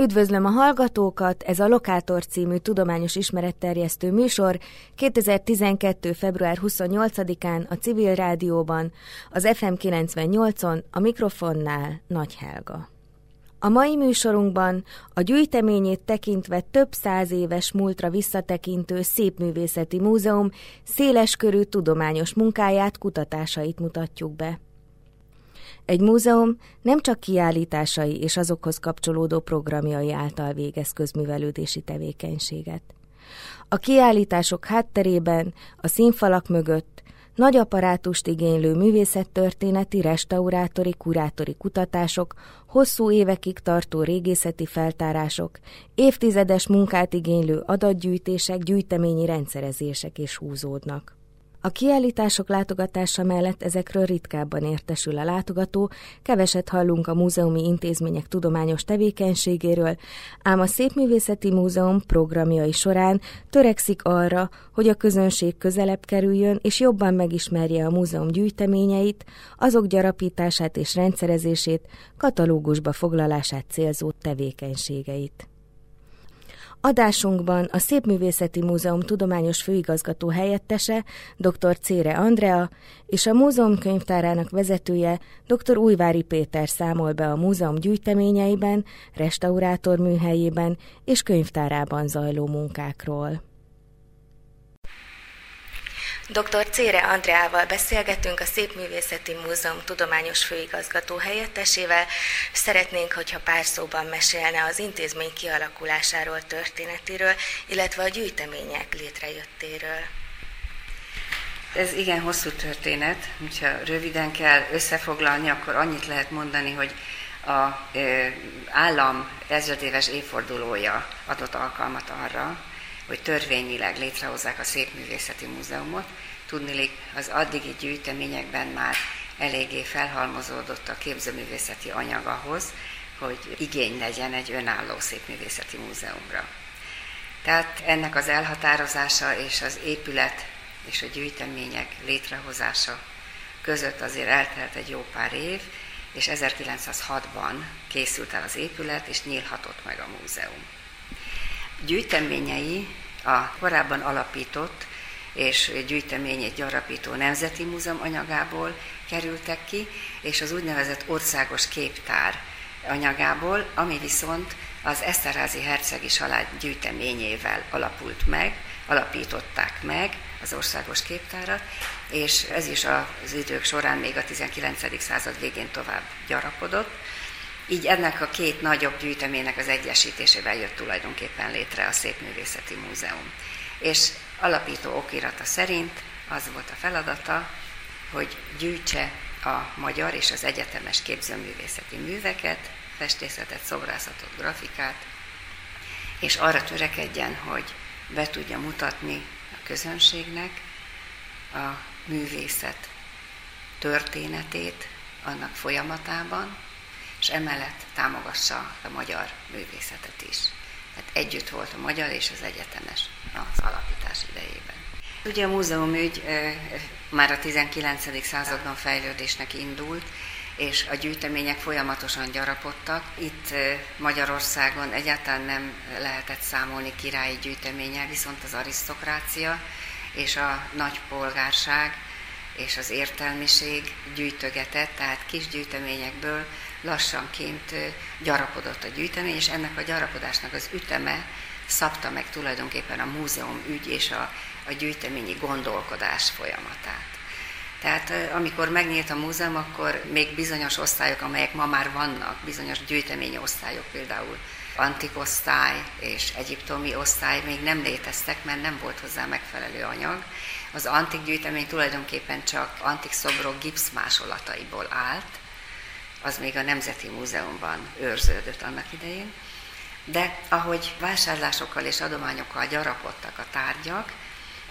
Üdvözlöm a hallgatókat, ez a Lokátor című tudományos ismeretterjesztő műsor 2012. február 28-án a Civil Rádióban, az FM 98-on, a mikrofonnál Nagy Helga. A mai műsorunkban a gyűjteményét tekintve több száz éves múltra visszatekintő Szépművészeti Múzeum széleskörű tudományos munkáját, kutatásait mutatjuk be. Egy múzeum nem csak kiállításai és azokhoz kapcsolódó programjai által végez közművelődési tevékenységet. A kiállítások hátterében, a színfalak mögött nagy apparátust igénylő művészettörténeti, restaurátori, kurátori kutatások, hosszú évekig tartó régészeti feltárások, évtizedes munkát igénylő adatgyűjtések, gyűjteményi rendszerezések is húzódnak. A kiállítások látogatása mellett ezekről ritkábban értesül a látogató, keveset hallunk a múzeumi intézmények tudományos tevékenységéről, ám a Szépművészeti Múzeum programjai során törekszik arra, hogy a közönség közelebb kerüljön és jobban megismerje a múzeum gyűjteményeit, azok gyarapítását és rendszerezését, katalógusba foglalását célzó tevékenységeit. Adásunkban a Szépművészeti Múzeum tudományos főigazgató helyettese, dr. Cére Andrea, és a múzeum könyvtárának vezetője, dr. Újvári Péter számol be a múzeum gyűjteményeiben, restaurátor műhelyében és könyvtárában zajló munkákról. Dr. Cére Andreával beszélgetünk, a Szépművészeti Múzeum tudományos főigazgató helyettesével. Szeretnénk, hogyha pár szóban mesélne az intézmény kialakulásáról, történetéről, illetve a gyűjtemények létrejöttéről. Ez igen hosszú történet, hogyha röviden kell összefoglalni, akkor annyit lehet mondani, hogy a állam ezredéves évfordulója adott alkalmat arra, hogy törvényileg létrehozzák a Szépművészeti Múzeumot. Tudnilik, az addigi gyűjteményekben már eléggé felhalmozódott a képzőművészeti anyag ahhoz, hogy igény legyen egy önálló szépművészeti múzeumra. Tehát ennek az elhatározása és az épület és a gyűjtemények létrehozása között azért eltelt egy jó pár év, és 1906-ban készült el az épület, és nyílhatott meg a múzeum. Gyűjteményei a korábban alapított és gyűjteményét gyarapító Nemzeti Múzeum anyagából kerültek ki, és az úgynevezett országos képtár anyagából, ami viszont az Eszterházi hercegi család gyűjteményével alapult meg, alapították meg az országos képtárat, és ez is az idők során még a 19. század végén tovább gyarapodott. Így ennek a két nagyobb gyűjteménynek az egyesítésével jött tulajdonképpen létre a Szépművészeti Múzeum. És alapító okirata szerint az volt a feladata, hogy gyűjtse a magyar és az egyetemes képzőművészeti műveket, festészetet, szobrászatot, grafikát, és arra törekedjen, hogy be tudja mutatni a közönségnek a művészet történetét annak folyamatában, és emellett támogassa a magyar művészetet is. Tehát együtt volt a magyar és az egyetemes az alapítás idejében. Ugye a múzeumügy már a 19. században fejlődésnek indult, és a gyűjtemények folyamatosan gyarapodtak. Itt Magyarországon egyáltalán nem lehetett számolni királyi gyűjteménnyel, viszont az arisztokrácia és a nagy polgárság és az értelmiség gyűjtögetett, tehát kis gyűjteményekből lassanként gyarapodott a gyűjtemény, és ennek a gyarapodásnak az üteme szabta meg tulajdonképpen a múzeum ügy és a, a gyűjteményi gondolkodás folyamatát. Tehát amikor megnyílt a múzeum, akkor még bizonyos osztályok, amelyek ma már vannak, bizonyos gyűjteményi osztályok, például antik osztály és egyiptomi osztály még nem léteztek, mert nem volt hozzá megfelelő anyag. Az antik gyűjtemény tulajdonképpen csak antik szobrok gipszmásolataiból állt, az még a Nemzeti Múzeumban őrződött annak idején. De ahogy vásárlásokkal és adományokkal gyarapodtak a tárgyak,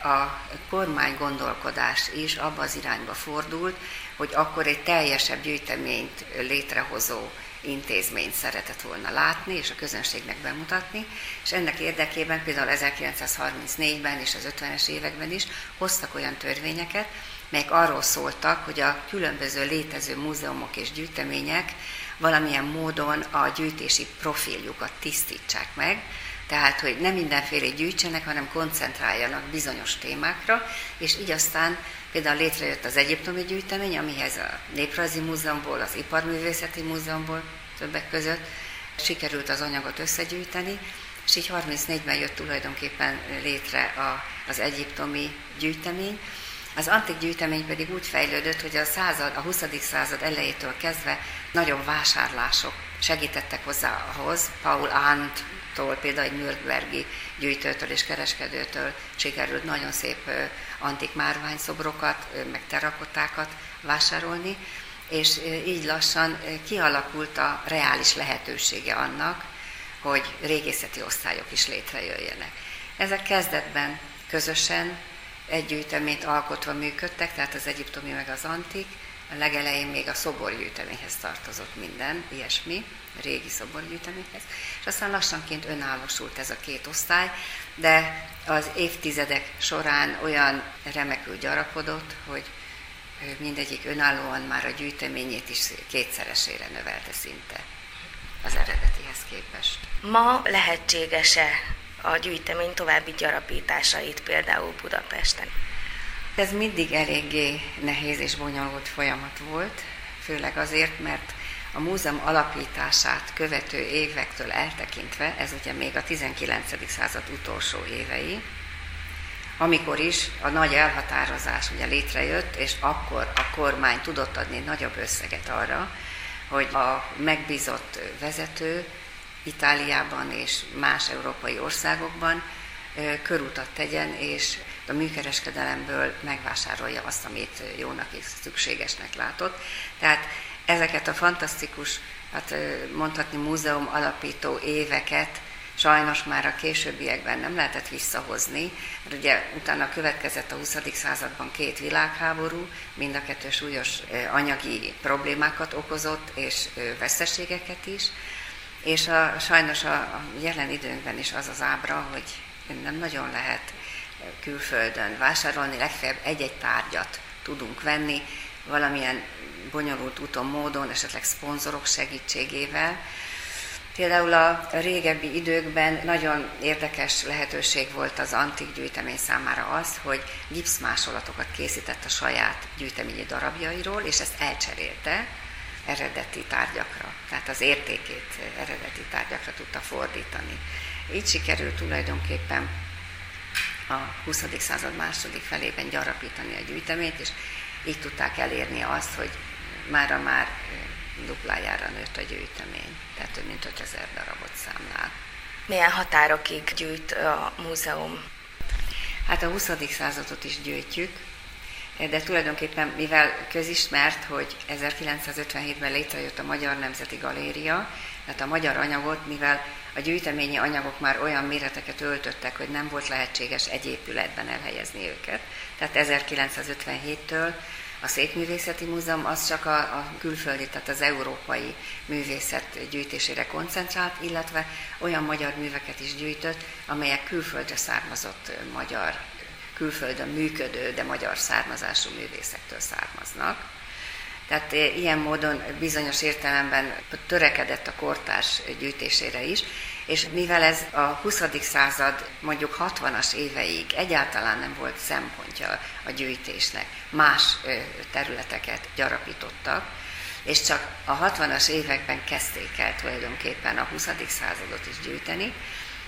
a kormány gondolkodás is abba az irányba fordult, hogy akkor egy teljesebb gyűjteményt létrehozó intézményt szeretett volna látni és a közönségnek bemutatni, és ennek érdekében például 1934-ben és az 50-es években is hoztak olyan törvényeket, melyek arról szóltak, hogy a különböző létező múzeumok és gyűjtemények valamilyen módon a gyűjtési profiljukat tisztítsák meg, tehát, hogy nem mindenféle gyűjtsenek, hanem koncentráljanak bizonyos témákra, és így aztán például létrejött az Egyiptomi gyűjtemény, amihez a Néprajzi Múzeumból, az Iparművészeti Múzeumból többek között sikerült az anyagot összegyűjteni, és így 34-ben jött tulajdonképpen létre a, az egyiptomi gyűjtemény. Az antik gyűjtemény pedig úgy fejlődött, hogy a, század, a 20. század elejétől kezdve nagyobb vásárlások segítettek hozzá ahhoz. Paul Arndt-tól, például egy Nürnbergi gyűjtőtől és kereskedőtől sikerült nagyon szép antik márványszobrokat, meg terakotákat vásárolni, és így lassan kialakult a reális lehetősége annak, hogy régészeti osztályok is létrejöjjenek. Ezek kezdetben közösen egy gyűjteményt alkotva működtek, tehát az egyiptomi meg az antik, a legelején még a szoborgyűjteményhez tartozott minden, ilyesmi, régi szoborgyűjteményhez, és aztán lassanként önállósult ez a két osztály, de az évtizedek során olyan remekül gyarapodott, hogy mindegyik önállóan már a gyűjteményét is kétszeresére növelte szinte az eredetihez képest. Ma lehetséges-e a gyűjtemény további gyarapításait például Budapesten? Ez mindig eléggé nehéz és bonyolult folyamat volt, főleg azért, mert a múzeum alapítását követő évektől eltekintve, ez ugye még a 19. század utolsó évei, amikor is a nagy elhatározás ugye létrejött, és akkor a kormány tudott adni nagyobb összeget arra, hogy a megbízott vezető Itáliában és más európai országokban körutat tegyen, és a műkereskedelemből megvásárolja azt, amit jónak és szükségesnek látott. Tehát ezeket a fantasztikus, hát mondhatni múzeum alapító éveket sajnos már a későbbiekben nem lehetett visszahozni, mert ugye utána következett a 20. században két világháború, mind a kettő súlyos anyagi problémákat okozott, és veszteségeket is, és a, sajnos a, a jelen időnkben is az az ábra, hogy nem nagyon lehet külföldön vásárolni, legfeljebb egy-egy tárgyat tudunk venni, valamilyen bonyolult úton, módon, esetleg szponzorok segítségével, Például a régebbi időkben nagyon érdekes lehetőség volt az antik gyűjtemény számára az, hogy gipszmásolatokat készített a saját gyűjteményi darabjairól, és ezt elcserélte eredeti tárgyakra, tehát az értékét eredeti tárgyakra tudta fordítani. Így sikerült tulajdonképpen a 20. század második felében gyarapítani a gyűjteményt, és így tudták elérni azt, hogy mára már duplájára nőtt a gyűjtemény, tehát több mint 5000 darabot számlál. Milyen határokig gyűjt a múzeum? Hát a 20. századot is gyűjtjük, de tulajdonképpen, mivel közismert, hogy 1957-ben létrejött a Magyar Nemzeti Galéria, tehát a magyar anyagot, mivel a gyűjteményi anyagok már olyan méreteket öltöttek, hogy nem volt lehetséges egy épületben elhelyezni őket. Tehát 1957-től a Szépművészeti Múzeum az csak a, a külföldi, tehát az európai művészet gyűjtésére koncentrált, illetve olyan magyar műveket is gyűjtött, amelyek külföldre származott magyar, külföldön működő, de magyar származású művészektől származnak. Tehát ilyen módon bizonyos értelemben törekedett a kortárs gyűjtésére is, és mivel ez a 20. század mondjuk 60-as éveig egyáltalán nem volt szempontja a gyűjtésnek, más területeket gyarapítottak, és csak a 60-as években kezdték el tulajdonképpen a 20. századot is gyűjteni,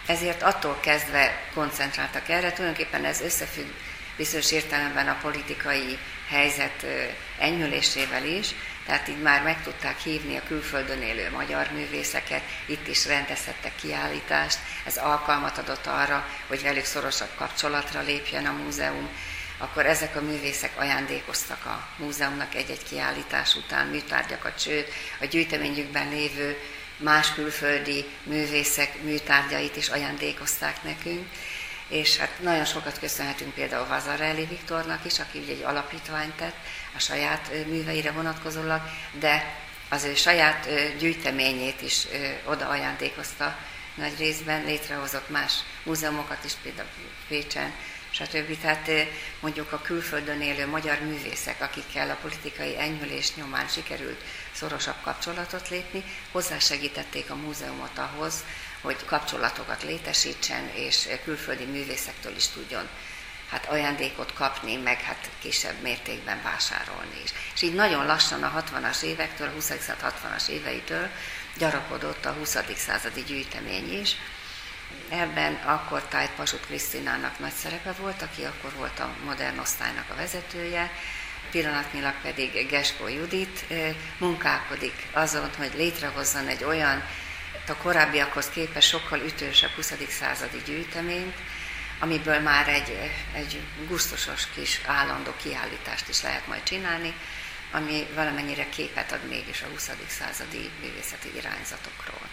ezért attól kezdve koncentráltak erre, tulajdonképpen ez összefügg bizonyos értelemben a politikai helyzet enyhülésével is, tehát így már meg tudták hívni a külföldön élő magyar művészeket, itt is rendezhettek kiállítást, ez alkalmat adott arra, hogy velük szorosabb kapcsolatra lépjen a múzeum, akkor ezek a művészek ajándékoztak a múzeumnak egy-egy kiállítás után műtárgyakat, sőt a gyűjteményükben lévő más külföldi művészek műtárgyait is ajándékozták nekünk, és hát nagyon sokat köszönhetünk például Vazarelli Viktornak is, aki ugye egy alapítványt tett a saját műveire vonatkozólag, de az ő saját gyűjteményét is oda ajándékozta nagy részben, létrehozott más múzeumokat is, például Pécsen, stb. Tehát mondjuk a külföldön élő magyar művészek, akikkel a politikai enyhülés nyomán sikerült szorosabb kapcsolatot lépni, hozzásegítették a múzeumot ahhoz, hogy kapcsolatokat létesítsen, és külföldi művészektől is tudjon hát ajándékot kapni, meg hát kisebb mértékben vásárolni is. És így nagyon lassan a 60-as évektől, a 20. 60-as éveitől gyarapodott a 20. századi gyűjtemény is. Ebben akkor Tájt Pasut Krisztinának nagy szerepe volt, aki akkor volt a modern osztálynak a vezetője, pillanatnyilag pedig Geskó Judit munkálkodik azon, hogy létrehozzon egy olyan, a korábbiakhoz képest sokkal ütősebb 20. századi gyűjteményt, amiből már egy, egy gusztusos kis állandó kiállítást is lehet majd csinálni, ami valamennyire képet ad mégis a 20. századi művészeti irányzatokról.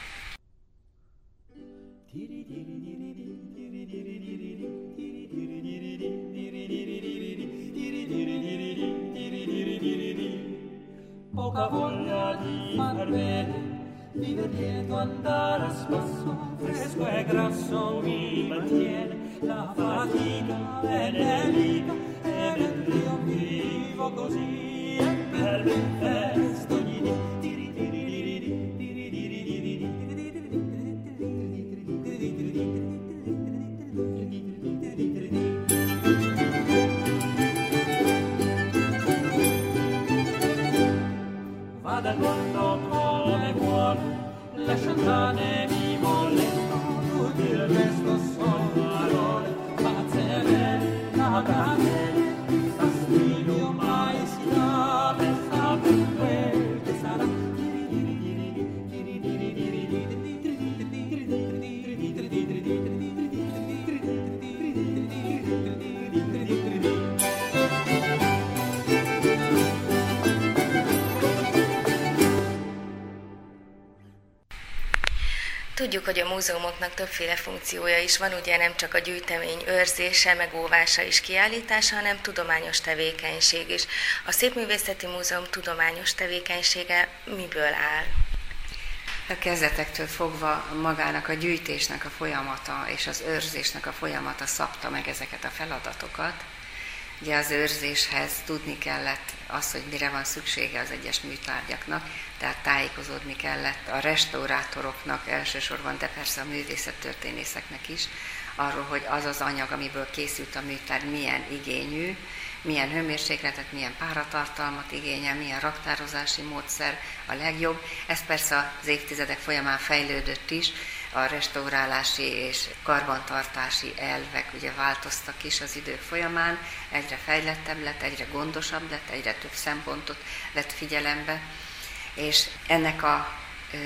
Poca voglia di far bene divertendo andare a spasso, fresco e grasso mi mantiene. La fatica è nemica e mentre io vivo così è per me Sane hogy a múzeumoknak többféle funkciója is van, ugye nem csak a gyűjtemény őrzése, megóvása és kiállítása, hanem tudományos tevékenység is. A Szépművészeti Múzeum tudományos tevékenysége miből áll? A kezdetektől fogva magának a gyűjtésnek a folyamata és az őrzésnek a folyamata szabta meg ezeket a feladatokat. Ugye az őrzéshez tudni kellett az, hogy mire van szüksége az egyes műtárgyaknak, tehát tájékozódni kellett a restaurátoroknak elsősorban, de persze a művészettörténészeknek is, arról, hogy az az anyag, amiből készült a műtárgy, milyen igényű, milyen hőmérsékletet, milyen páratartalmat igényel, milyen raktározási módszer a legjobb. Ez persze az évtizedek folyamán fejlődött is, a restaurálási és karbantartási elvek ugye változtak is az idők folyamán, egyre fejlettebb lett, egyre gondosabb lett, egyre több szempontot vett figyelembe, és ennek a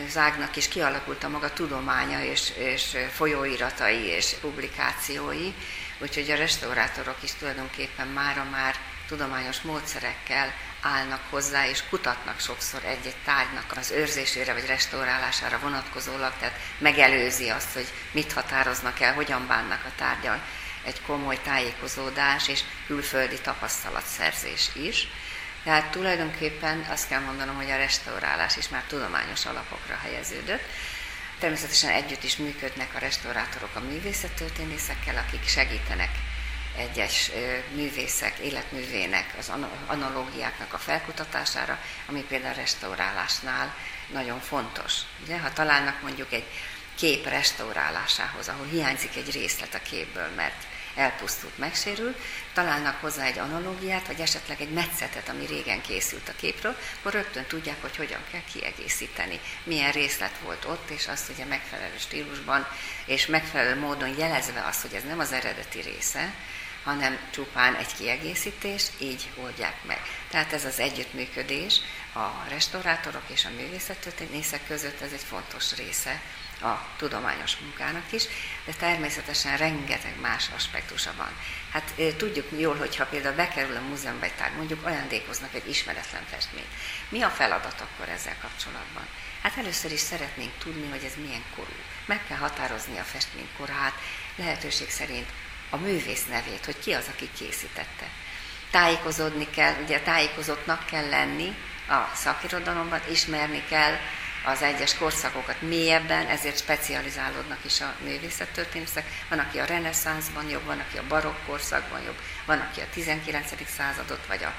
zágnak is kialakult a maga tudománya és, és folyóiratai és publikációi, úgyhogy a restaurátorok is tulajdonképpen mára már tudományos módszerekkel állnak hozzá, és kutatnak sokszor egy-egy tárgynak az őrzésére vagy restaurálására vonatkozólag, tehát megelőzi azt, hogy mit határoznak el, hogyan bánnak a tárgyal egy komoly tájékozódás és külföldi tapasztalatszerzés is. Tehát tulajdonképpen azt kell mondanom, hogy a restaurálás is már tudományos alapokra helyeződött. Természetesen együtt is működnek a restaurátorok a művészettörténészekkel, akik segítenek egyes művészek életművének, az analógiáknak a felkutatására, ami például a restaurálásnál nagyon fontos. Ugye, ha találnak mondjuk egy kép restaurálásához, ahol hiányzik egy részlet a képből, mert elpusztult, megsérült, találnak hozzá egy analógiát, vagy esetleg egy metszetet, ami régen készült a képről, akkor rögtön tudják, hogy hogyan kell kiegészíteni, milyen részlet volt ott, és azt ugye megfelelő stílusban, és megfelelő módon jelezve azt, hogy ez nem az eredeti része, hanem csupán egy kiegészítés, így oldják meg. Tehát ez az együttműködés a restaurátorok és a művészettörténészek között, ez egy fontos része a tudományos munkának is, de természetesen rengeteg más aspektusa van. Hát tudjuk jól, hogyha például bekerül a múzeumba egy tárgy, mondjuk ajándékoznak egy ismeretlen festményt. Mi a feladat akkor ezzel kapcsolatban? Hát először is szeretnénk tudni, hogy ez milyen korú. Meg kell határozni a festmény korát, lehetőség szerint a művész nevét, hogy ki az, aki készítette. Tájékozódni kell, ugye tájékozottnak kell lenni a szakirodalomban, ismerni kell az egyes korszakokat mélyebben, ezért specializálódnak is a művészettörténészek. Van, aki a reneszánszban jobb, van, aki a barokk korszakban jobb, van, aki a 19. századot vagy a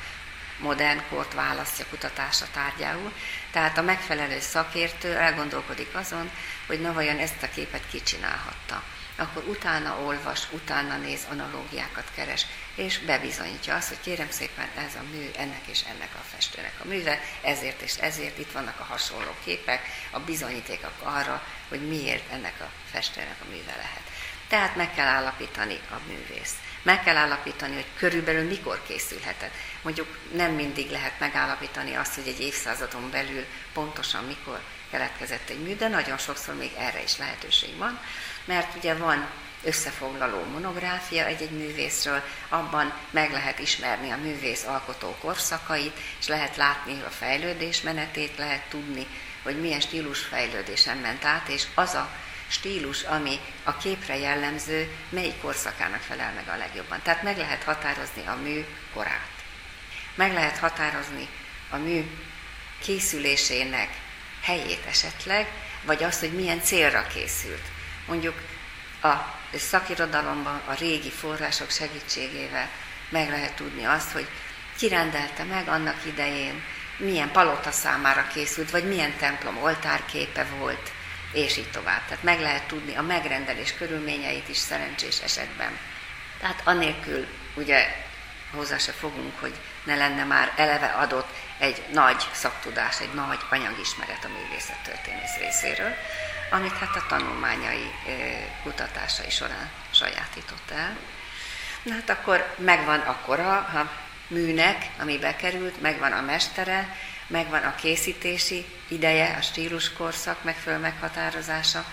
modern kort választja kutatásra tárgyául. Tehát a megfelelő szakértő elgondolkodik azon, hogy na vajon ezt a képet kicsinálhatta akkor utána olvas, utána néz, analógiákat keres, és bebizonyítja azt, hogy kérem szépen ez a mű ennek és ennek a festőnek a műve, ezért és ezért itt vannak a hasonló képek, a bizonyítékok arra, hogy miért ennek a festőnek a műve lehet. Tehát meg kell állapítani a művész. Meg kell állapítani, hogy körülbelül mikor készülhetett. Mondjuk nem mindig lehet megállapítani azt, hogy egy évszázadon belül pontosan mikor keletkezett egy mű, de nagyon sokszor még erre is lehetőség van mert ugye van összefoglaló monográfia egy-egy művészről, abban meg lehet ismerni a művész alkotó korszakait, és lehet látni a fejlődés menetét, lehet tudni, hogy milyen stílusfejlődésen ment át, és az a stílus, ami a képre jellemző, melyik korszakának felel meg a legjobban. Tehát meg lehet határozni a mű korát. Meg lehet határozni a mű készülésének helyét esetleg, vagy azt, hogy milyen célra készült mondjuk a szakirodalomban a régi források segítségével meg lehet tudni azt, hogy kirendelte meg annak idején, milyen palota számára készült, vagy milyen templom oltárképe volt, és így tovább. Tehát meg lehet tudni a megrendelés körülményeit is szerencsés esetben. Tehát anélkül ugye hozzá se fogunk, hogy ne lenne már eleve adott egy nagy szaktudás, egy nagy anyagismeret a művészettörténész részéről, amit hát a tanulmányai kutatásai során sajátított el. Na hát akkor megvan a kora a műnek, ami bekerült, megvan a mestere, megvan a készítési ideje, a stíluskorszak megfelelő meghatározása,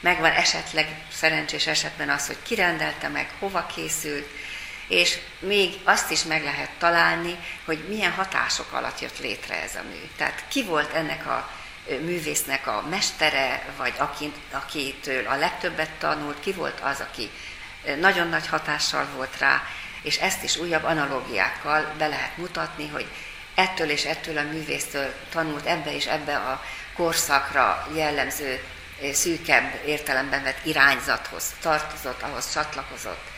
megvan esetleg szerencsés esetben az, hogy kirendelte meg, hova készült, és még azt is meg lehet találni, hogy milyen hatások alatt jött létre ez a mű. Tehát ki volt ennek a művésznek a mestere, vagy akitől a legtöbbet tanult, ki volt az, aki nagyon nagy hatással volt rá, és ezt is újabb analógiákkal be lehet mutatni, hogy ettől és ettől a művésztől tanult ebbe és ebbe a korszakra jellemző szűkebb értelemben vett irányzathoz tartozott, ahhoz csatlakozott.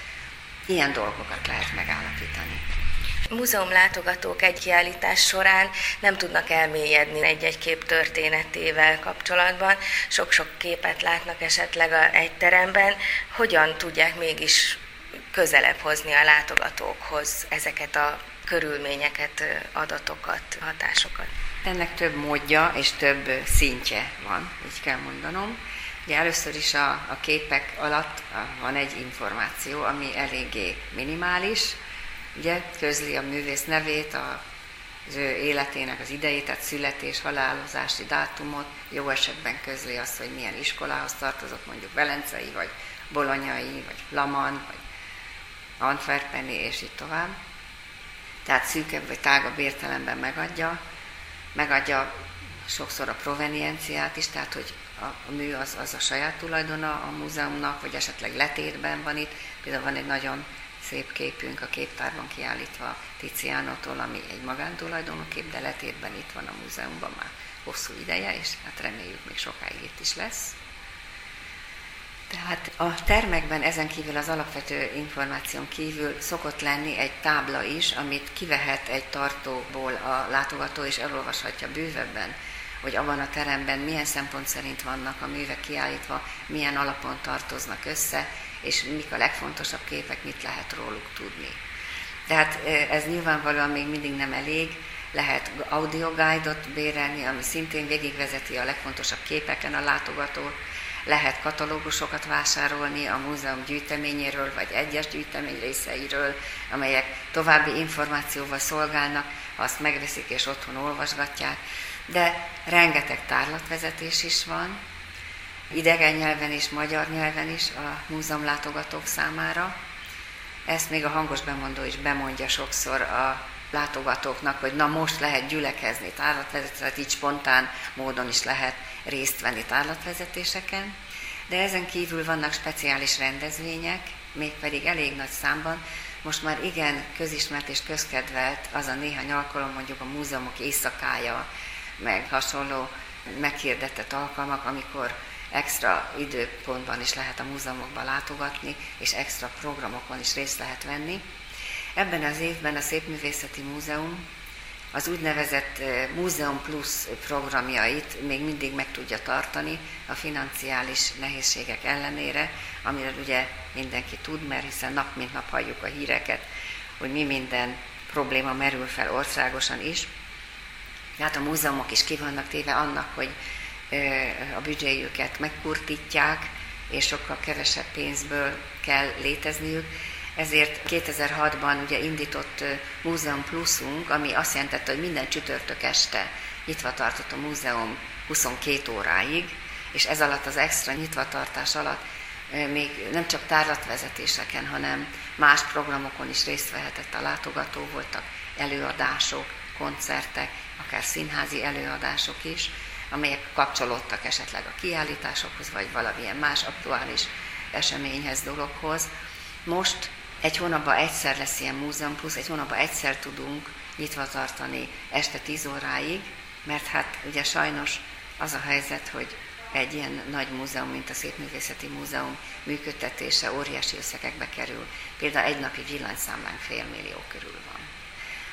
Ilyen dolgokat lehet megállapítani. Múzeumlátogatók egy kiállítás során nem tudnak elmélyedni egy-egy kép történetével kapcsolatban. Sok-sok képet látnak esetleg a, egy teremben. Hogyan tudják mégis közelebb hozni a látogatókhoz ezeket a körülményeket, adatokat, hatásokat? Ennek több módja és több szintje van, így kell mondanom. Ugye először is a, a képek alatt van egy információ, ami eléggé minimális, ugye közli a művész nevét, a, az ő életének az idejét, tehát születés, halálozási dátumot, jó esetben közli azt, hogy milyen iskolához tartozott, mondjuk Velencei, vagy Bolonyai, vagy Laman, vagy Antwerpeni, és így tovább. Tehát szűkebb vagy tágabb értelemben megadja, megadja sokszor a provenienciát is, tehát hogy a, a mű az, az a saját tulajdona a múzeumnak, vagy esetleg letétben van itt. Például van egy nagyon szép képünk a képtárban kiállítva Tizianotól, ami egy magántulajdonú kép, de letétben itt van a múzeumban már hosszú ideje, és hát reméljük még sokáig itt is lesz. Tehát a termekben ezen kívül az alapvető információn kívül szokott lenni egy tábla is, amit kivehet egy tartóból a látogató, és elolvashatja bővebben, hogy abban a teremben milyen szempont szerint vannak a művek kiállítva, milyen alapon tartoznak össze, és mik a legfontosabb képek, mit lehet róluk tudni. Tehát ez nyilvánvalóan még mindig nem elég, lehet audio guide-ot bérelni, ami szintén végigvezeti a legfontosabb képeken a látogatót, lehet katalógusokat vásárolni a múzeum gyűjteményéről, vagy egyes gyűjtemény részeiről, amelyek további információval szolgálnak, azt megveszik és otthon olvasgatják. De rengeteg tárlatvezetés is van, idegen nyelven és magyar nyelven is a múzeumlátogatók számára. Ezt még a hangos bemondó is bemondja sokszor a látogatóknak, hogy na most lehet gyülekezni tárlatvezetet, így spontán módon is lehet részt venni tárlatvezetéseken. De ezen kívül vannak speciális rendezvények, mégpedig elég nagy számban. Most már igen közismert és közkedvelt az a néhány alkalom, mondjuk a múzeumok éjszakája, meg hasonló meghirdetett alkalmak, amikor extra időpontban is lehet a múzeumokba látogatni, és extra programokon is részt lehet venni. Ebben az évben a Szépművészeti Múzeum az úgynevezett eh, Múzeum Plus programjait még mindig meg tudja tartani a financiális nehézségek ellenére, amiről ugye mindenki tud, mert hiszen nap mint nap halljuk a híreket, hogy mi minden probléma merül fel országosan is. Hát a múzeumok is ki vannak téve annak, hogy a büdzséjüket megkurtítják, és sokkal kevesebb pénzből kell létezniük. Ezért 2006-ban ugye indított Múzeum Pluszunk, ami azt jelentette, hogy minden csütörtök este nyitva tartott a múzeum 22 óráig, és ez alatt az extra nyitvatartás alatt még nem csak tárlatvezetéseken, hanem más programokon is részt vehetett a látogató, voltak előadások, koncertek, akár színházi előadások is, amelyek kapcsolódtak esetleg a kiállításokhoz, vagy valamilyen más aktuális eseményhez, dologhoz. Most egy hónapban egyszer lesz ilyen múzeum, plusz egy hónapban egyszer tudunk nyitva tartani este 10 óráig, mert hát ugye sajnos az a helyzet, hogy egy ilyen nagy múzeum, mint a Szépművészeti Múzeum működtetése óriási összegekbe kerül. Például egy napi villanyszámlánk fél millió körül.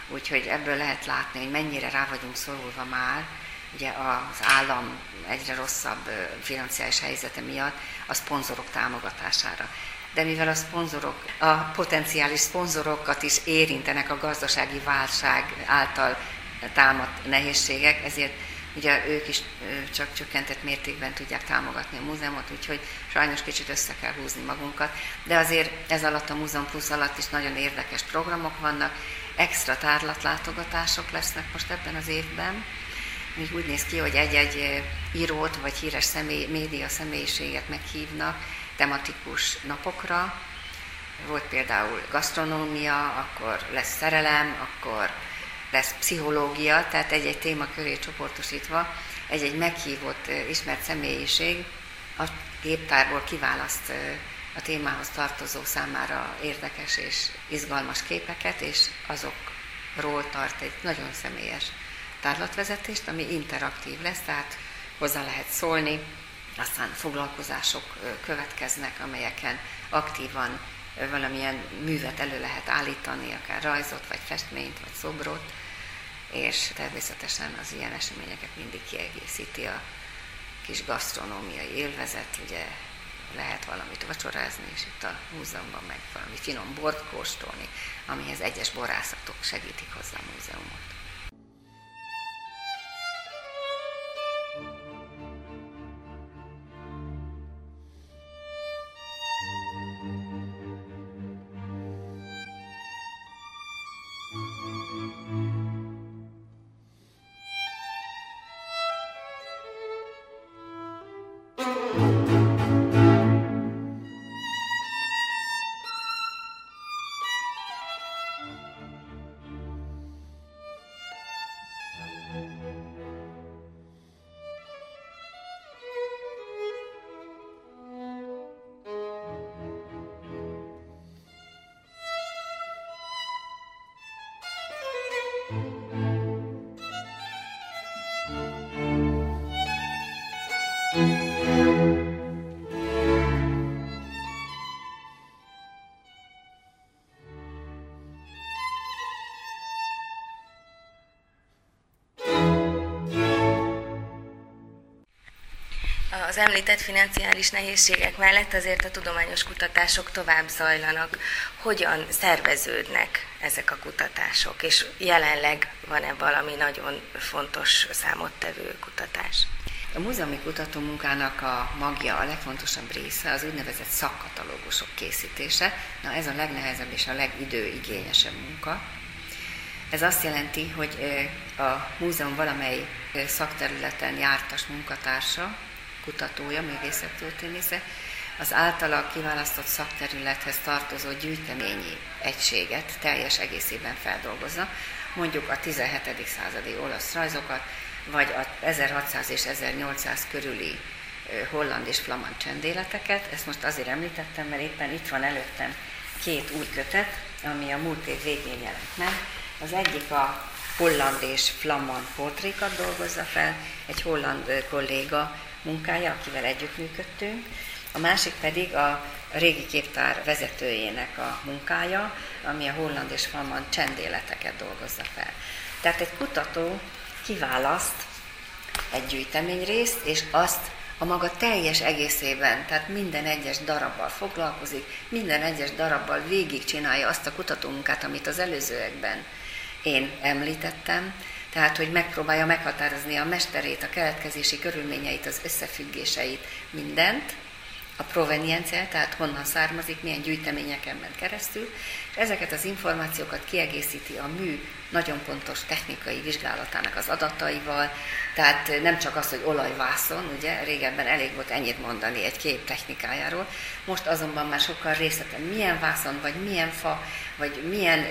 Úgyhogy ebből lehet látni, hogy mennyire rá vagyunk szorulva már, ugye az állam egyre rosszabb financiális helyzete miatt a szponzorok támogatására. De mivel a szponzorok, a potenciális szponzorokat is érintenek a gazdasági válság által támadt nehézségek, ezért ugye ők is csak csökkentett mértékben tudják támogatni a múzeumot, úgyhogy sajnos kicsit össze kell húzni magunkat. De azért ez alatt a Múzeum Plusz alatt is nagyon érdekes programok vannak, extra tárlatlátogatások lesznek most ebben az évben, még úgy néz ki, hogy egy-egy írót vagy híres személy, média személyiséget meghívnak tematikus napokra. Volt például gasztronómia, akkor lesz szerelem, akkor lesz pszichológia, tehát egy-egy téma köré csoportosítva egy-egy meghívott ismert személyiség a képtárból kiválaszt a témához tartozó számára érdekes és izgalmas képeket, és azokról tart egy nagyon személyes tárlatvezetést, ami interaktív lesz, tehát hozzá lehet szólni, aztán foglalkozások következnek, amelyeken aktívan valamilyen művet elő lehet állítani, akár rajzot, vagy festményt, vagy szobrot, és természetesen az ilyen eseményeket mindig kiegészíti a kis gasztronómiai élvezet, ugye lehet valamit vacsorázni, és itt a múzeumban meg valami finom bort kóstolni, amihez egyes borászatok segítik hozzá a múzeumot. Az említett financiális nehézségek mellett azért a tudományos kutatások tovább zajlanak. Hogyan szerveződnek ezek a kutatások, és jelenleg van-e valami nagyon fontos számottevő kutatás? A múzeumi kutatómunkának a magja, a legfontosabb része az úgynevezett szakkatalógusok készítése. Na ez a legnehezebb és a legidőigényesebb munka. Ez azt jelenti, hogy a múzeum valamely szakterületen jártas munkatársa kutatója, művészettörténésze, az általa kiválasztott szakterülethez tartozó gyűjteményi egységet teljes egészében feldolgozza, mondjuk a 17. századi olasz rajzokat, vagy a 1600 és 1800 körüli holland és flamand csendéleteket. Ezt most azért említettem, mert éppen itt van előttem két új kötet, ami a múlt év végén jelent meg. Az egyik a holland és flamand portrékat dolgozza fel, egy holland kolléga munkája, akivel együttműködtünk, a másik pedig a régi képtár vezetőjének a munkája, ami a holland és flamand csendéleteket dolgozza fel. Tehát egy kutató kiválaszt egy gyűjteményrészt, és azt a maga teljes egészében, tehát minden egyes darabbal foglalkozik, minden egyes darabbal végigcsinálja azt a kutatómunkát, amit az előzőekben én említettem, tehát hogy megpróbálja meghatározni a mesterét, a keletkezési körülményeit, az összefüggéseit, mindent, a proveniencia, tehát honnan származik, milyen gyűjteményeken ment keresztül. Ezeket az információkat kiegészíti a mű nagyon pontos technikai vizsgálatának az adataival, tehát nem csak az, hogy olajvászon, ugye, régebben elég volt ennyit mondani egy kép technikájáról, most azonban már sokkal részleten milyen vászon, vagy milyen fa, vagy milyen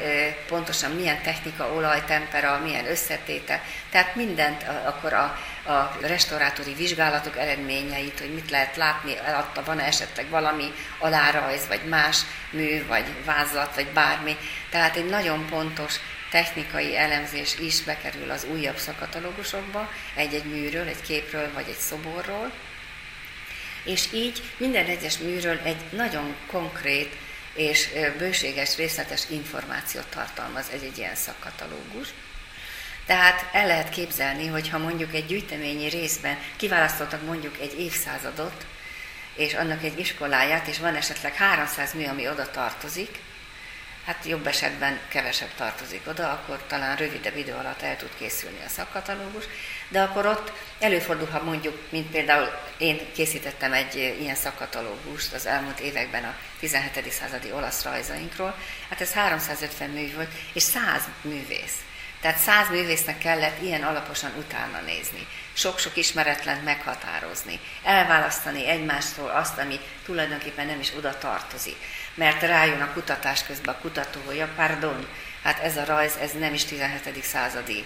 pontosan milyen technika, olaj, tempera, milyen összetéte, tehát mindent akkor a, a restaurátori vizsgálatok eredményeit, hogy mit lehet látni, alatta van esetleg valami alárajz, vagy más mű, vagy vázlat, vagy bármi. Tehát egy nagyon pontos technikai elemzés is bekerül az újabb szakatalógusokba, egy-egy műről, egy képről vagy egy szoborról, és így minden egyes műről egy nagyon konkrét és bőséges, részletes információt tartalmaz egy-egy ilyen szakkatalógus. Tehát el lehet képzelni, hogy ha mondjuk egy gyűjteményi részben kiválasztottak mondjuk egy évszázadot, és annak egy iskoláját, és van esetleg 300 mű, ami oda tartozik, hát jobb esetben kevesebb tartozik oda, akkor talán rövidebb idő alatt el tud készülni a szakkatalógus, de akkor ott előfordulhat mondjuk, mint például én készítettem egy ilyen szakkatalógust az elmúlt években a 17. századi olasz rajzainkról, hát ez 350 mű volt, és 100 művész. Tehát száz művésznek kellett ilyen alaposan utána nézni, sok-sok ismeretlent meghatározni, elválasztani egymástól azt, ami tulajdonképpen nem is oda tartozik. Mert rájön a kutatás közben a kutató, hogy ja, pardon, hát ez a rajz, ez nem is 17. századi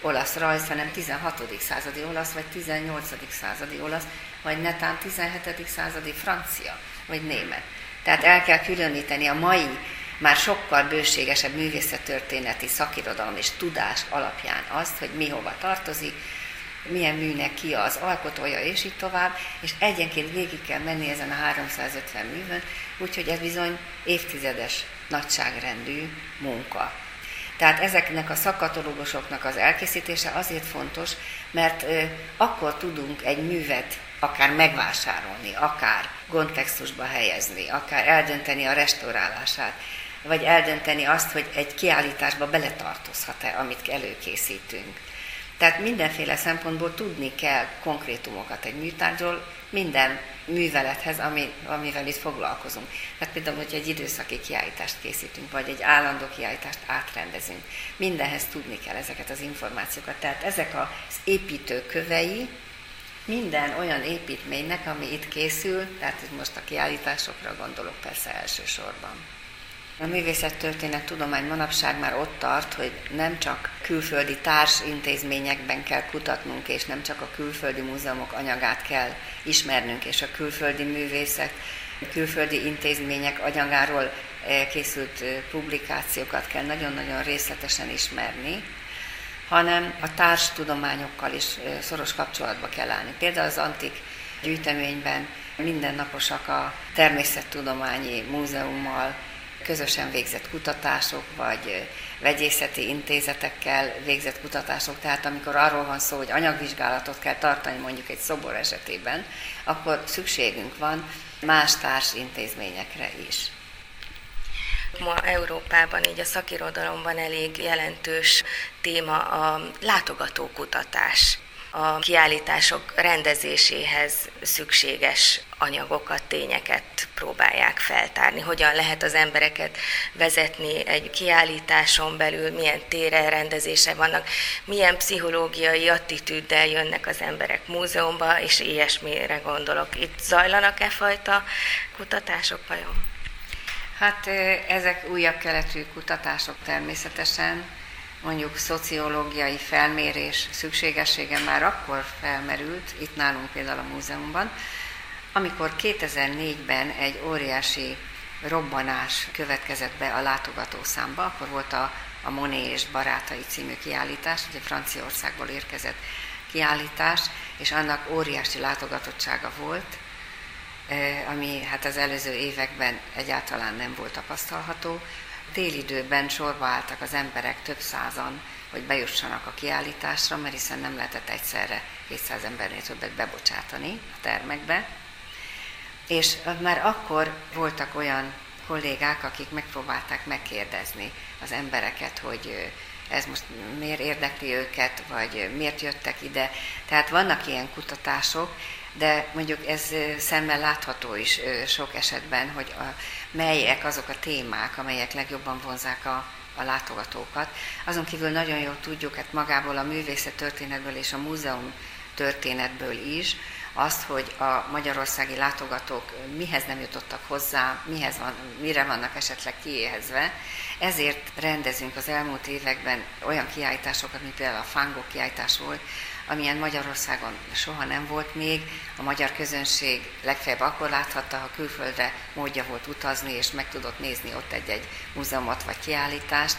olasz rajz, hanem 16. századi olasz, vagy 18. századi olasz, vagy netán 17. századi francia, vagy német. Tehát el kell különíteni a mai már sokkal bőségesebb művészettörténeti szakirodalom és tudás alapján azt, hogy mi hova tartozik, milyen műnek ki az alkotója, és így tovább, és egyenként végig kell menni ezen a 350 művön, úgyhogy ez bizony évtizedes nagyságrendű munka. Tehát ezeknek a szakatológusoknak az elkészítése azért fontos, mert akkor tudunk egy művet akár megvásárolni, akár kontextusba helyezni, akár eldönteni a restaurálását, vagy eldönteni azt, hogy egy kiállításba beletartozhat-e, amit előkészítünk. Tehát mindenféle szempontból tudni kell konkrétumokat egy műtárgyról, minden művelethez, ami, amivel itt foglalkozunk. Tehát például, hogy egy időszaki kiállítást készítünk, vagy egy állandó kiállítást átrendezünk, mindenhez tudni kell ezeket az információkat. Tehát ezek az építőkövei minden olyan építménynek, ami itt készül, tehát most a kiállításokra gondolok persze elsősorban. A művészettörténet tudomány manapság már ott tart, hogy nem csak külföldi társintézményekben kell kutatnunk, és nem csak a külföldi múzeumok anyagát kell ismernünk, és a külföldi művészek, külföldi intézmények anyagáról eh, készült eh, publikációkat kell nagyon-nagyon részletesen ismerni, hanem a társtudományokkal is eh, szoros kapcsolatba kell állni. Például az antik gyűjteményben mindennaposak a természettudományi múzeummal, közösen végzett kutatások, vagy vegyészeti intézetekkel végzett kutatások, tehát amikor arról van szó, hogy anyagvizsgálatot kell tartani mondjuk egy szobor esetében, akkor szükségünk van más társ intézményekre is. Ma Európában, így a szakirodalomban elég jelentős téma a látogatókutatás a kiállítások rendezéséhez szükséges anyagokat, tényeket próbálják feltárni, hogyan lehet az embereket vezetni egy kiállításon belül, milyen tére rendezése vannak, milyen pszichológiai attitűddel jönnek az emberek múzeumba, és ilyesmire gondolok. Itt zajlanak-e fajta kutatások vajon? Hát ezek újabb keletű kutatások természetesen, mondjuk szociológiai felmérés szükségessége már akkor felmerült, itt nálunk például a múzeumban, amikor 2004-ben egy óriási robbanás következett be a látogatószámba, akkor volt a a Monet és Barátai című kiállítás, ugye Franciaországból érkezett kiállítás, és annak óriási látogatottsága volt, ami hát az előző években egyáltalán nem volt tapasztalható. Télidőben sorba álltak az emberek több százan, hogy bejussanak a kiállításra, mert hiszen nem lehetett egyszerre 200 embernél többet bebocsátani a termekbe. És már akkor voltak olyan kollégák, akik megpróbálták megkérdezni az embereket, hogy ez most miért érdekli őket, vagy miért jöttek ide. Tehát vannak ilyen kutatások, de mondjuk ez szemmel látható is sok esetben, hogy a, melyek azok a témák, amelyek legjobban vonzák a, a látogatókat. Azon kívül nagyon jól tudjuk, hát magából a művészet történetből és a múzeum történetből is, azt, hogy a magyarországi látogatók mihez nem jutottak hozzá, mihez van, mire vannak esetleg kiéhezve. Ezért rendezünk az elmúlt években olyan kiállításokat, mint például a Fangó kiállítás volt, amilyen Magyarországon soha nem volt még. A magyar közönség legfeljebb akkor láthatta, ha külföldre módja volt utazni, és meg tudott nézni ott egy-egy múzeumot vagy kiállítást,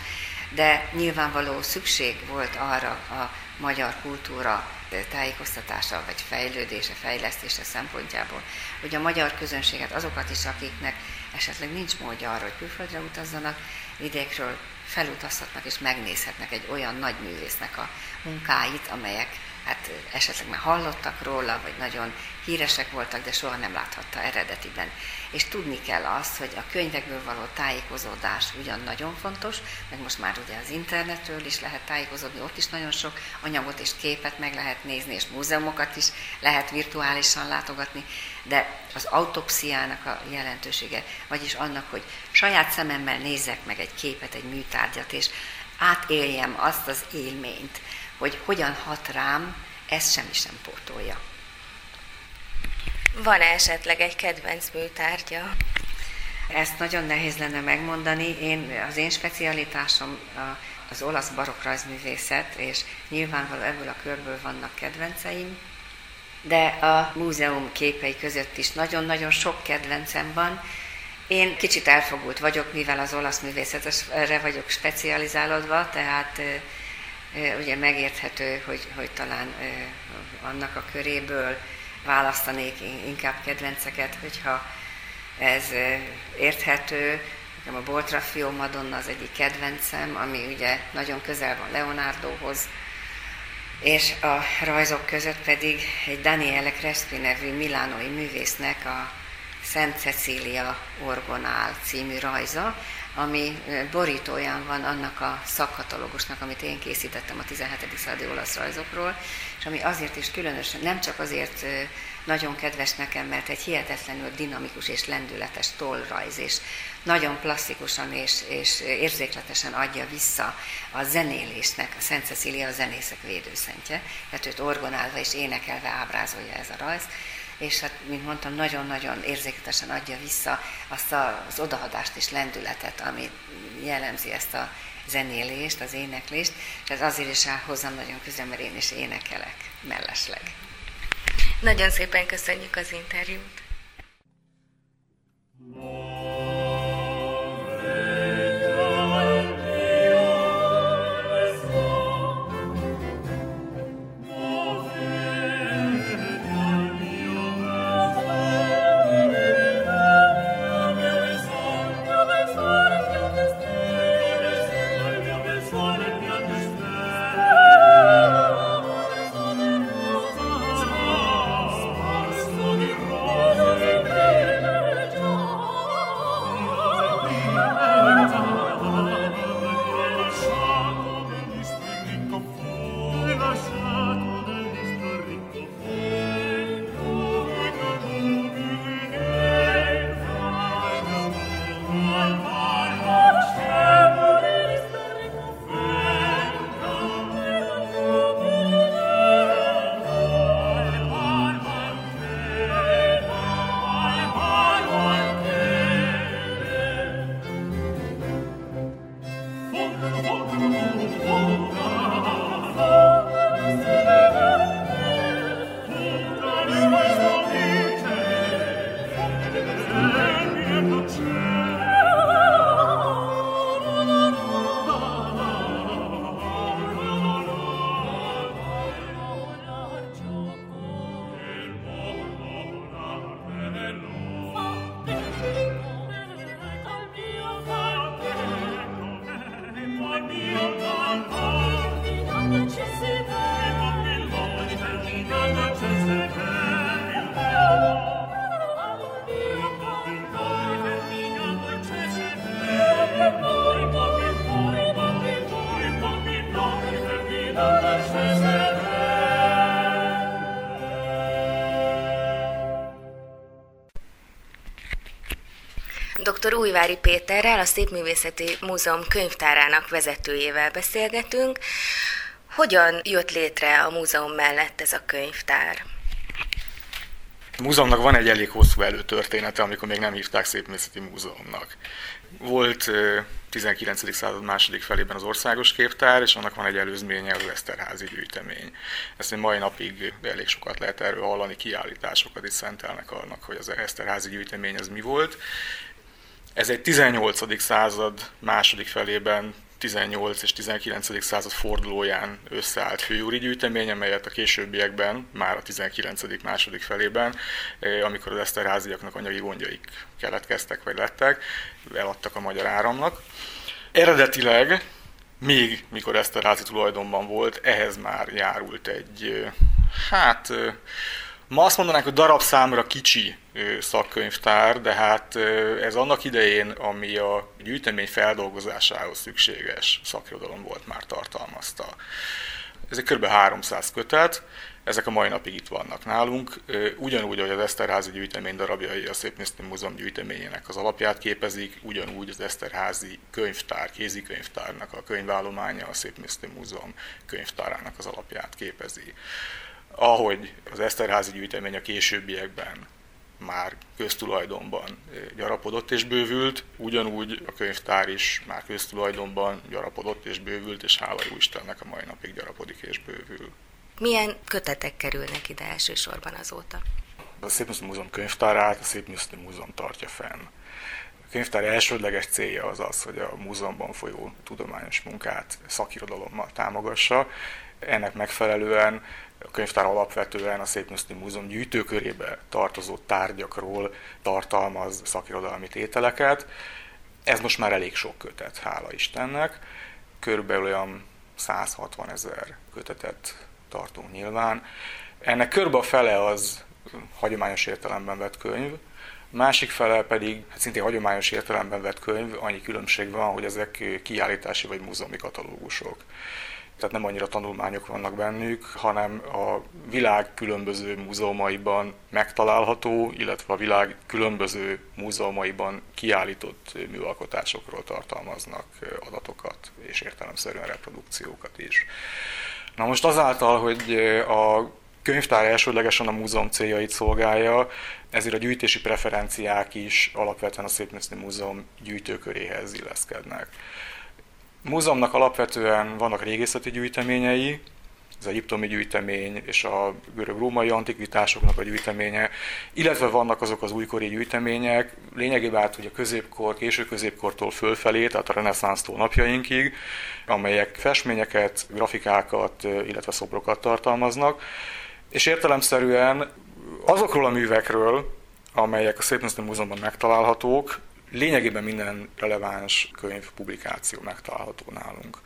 de nyilvánvaló szükség volt arra a magyar kultúra tájékoztatása, vagy fejlődése, fejlesztése szempontjából, hogy a magyar közönséget, azokat is, akiknek esetleg nincs módja arra, hogy külföldre utazzanak, vidékről felutazhatnak és megnézhetnek egy olyan nagy művésznek a munkáit, amelyek hát esetleg már hallottak róla, vagy nagyon híresek voltak, de soha nem láthatta eredetiben. És tudni kell azt, hogy a könyvekből való tájékozódás ugyan nagyon fontos, meg most már ugye az internetről is lehet tájékozódni, ott is nagyon sok anyagot és képet meg lehet nézni, és múzeumokat is lehet virtuálisan látogatni, de az autopsziának a jelentősége, vagyis annak, hogy saját szememmel nézzek meg egy képet, egy műtárgyat, és átéljem azt az élményt, hogy hogyan hat rám, ez semmi sem pótolja. Van -e esetleg egy kedvenc műtárgya? Ezt nagyon nehéz lenne megmondani. Én, az én specialitásom az olasz barokk rajzművészet, és nyilvánvalóan ebből a körből vannak kedvenceim, de a múzeum képei között is nagyon-nagyon sok kedvencem van. Én kicsit elfogult vagyok, mivel az olasz művészetre vagyok specializálódva, tehát ugye megérthető, hogy, hogy talán annak a köréből választanék inkább kedvenceket, hogyha ez érthető. Nekem a Boltraffio Madonna az egyik kedvencem, ami ugye nagyon közel van Leonardohoz, és a rajzok között pedig egy Daniele Crespi nevű milánói művésznek a Szent Cecília Orgonál című rajza, ami borítóján van annak a szakkatalógusnak, amit én készítettem a 17. századi olasz rajzokról, és ami azért is különösen, nem csak azért nagyon kedves nekem, mert egy hihetetlenül dinamikus és lendületes tollrajz, és nagyon plastikusan és, és érzékletesen adja vissza a zenélésnek, a Szent Cecília a zenészek védőszentje, tehát őt orgonálva és énekelve ábrázolja ez a rajz, és hát, mint mondtam, nagyon-nagyon érzéketesen adja vissza azt az odaadást és lendületet, ami jellemzi ezt a zenélést, az éneklést, és ez azért is áll hozzám nagyon közel, mert én is énekelek mellesleg. Nagyon szépen köszönjük az interjút. oh, oh, oh, Újvári Péterrel, a Szépművészeti Múzeum könyvtárának vezetőjével beszélgetünk. Hogyan jött létre a múzeum mellett ez a könyvtár? A múzeumnak van egy elég hosszú előtörténete, amikor még nem hívták Szépművészeti Múzeumnak. Volt 19. század második felében az országos képtár, és annak van egy előzménye az Eszterházi gyűjtemény. Ezt mai napig elég sokat lehet erről hallani, kiállításokat is szentelnek annak, hogy az Eszterházi gyűjtemény az mi volt. Ez egy 18. század második felében 18 és 19. század fordulóján összeállt főúri gyűjtemény, amelyet a későbbiekben, már a 19. második felében, eh, amikor az eszterháziaknak anyagi gondjaik keletkeztek vagy lettek, eladtak a magyar áramnak. Eredetileg, még mikor Eszterházi tulajdonban volt, ehhez már járult egy, eh, hát eh, Ma azt mondanánk, hogy darabszámra kicsi szakkönyvtár, de hát ez annak idején, ami a gyűjtemény feldolgozásához szükséges szakirodalom volt, már tartalmazta. Ez egy kb. 300 kötet, ezek a mai napig itt vannak nálunk. Ugyanúgy, ahogy az Eszterházi gyűjtemény darabjai a Szépművészeti Múzeum gyűjteményének az alapját képezik, ugyanúgy az Eszterházi könyvtár, kézikönyvtárnak a könyvállománya a Szépművészeti Múzeum könyvtárának az alapját képezi ahogy az Eszterházi gyűjtemény a későbbiekben már köztulajdonban gyarapodott és bővült, ugyanúgy a könyvtár is már köztulajdonban gyarapodott és bővült, és hála jó Istennek a mai napig gyarapodik és bővül. Milyen kötetek kerülnek ide elsősorban azóta? A Szépműszti Múzeum könyvtárát a Szépműszti Múzeum tartja fenn. A könyvtár elsődleges célja az az, hogy a múzeumban folyó tudományos munkát szakirodalommal támogassa. Ennek megfelelően a könyvtár alapvetően a Szépműszti Múzeum gyűjtőkörébe tartozó tárgyakról tartalmaz szakirodalmi tételeket. Ez most már elég sok kötet, hála Istennek. Körülbelül olyan 160 ezer kötetet tartunk nyilván. Ennek körbe a fele az hagyományos értelemben vett könyv, másik fele pedig hát szintén hagyományos értelemben vett könyv, annyi különbség van, hogy ezek kiállítási vagy múzeumi katalógusok tehát nem annyira tanulmányok vannak bennük, hanem a világ különböző múzeumaiban megtalálható, illetve a világ különböző múzeumaiban kiállított műalkotásokról tartalmaznak adatokat, és értelemszerűen reprodukciókat is. Na most azáltal, hogy a könyvtár elsődlegesen a múzeum céljait szolgálja, ezért a gyűjtési preferenciák is alapvetően a Szépművészeti Múzeum gyűjtőköréhez illeszkednek múzeumnak alapvetően vannak régészeti gyűjteményei, az egyiptomi gyűjtemény és a görög-római antikvitásoknak a gyűjteménye, illetve vannak azok az újkori gyűjtemények, lényegében át a középkor, késő középkortól fölfelé, tehát a reneszánsztól napjainkig, amelyek festményeket, grafikákat, illetve szobrokat tartalmaznak, és értelemszerűen azokról a művekről, amelyek a Szépművészeti Múzeumban megtalálhatók, lényegében minden releváns könyv, publikáció megtalálható nálunk.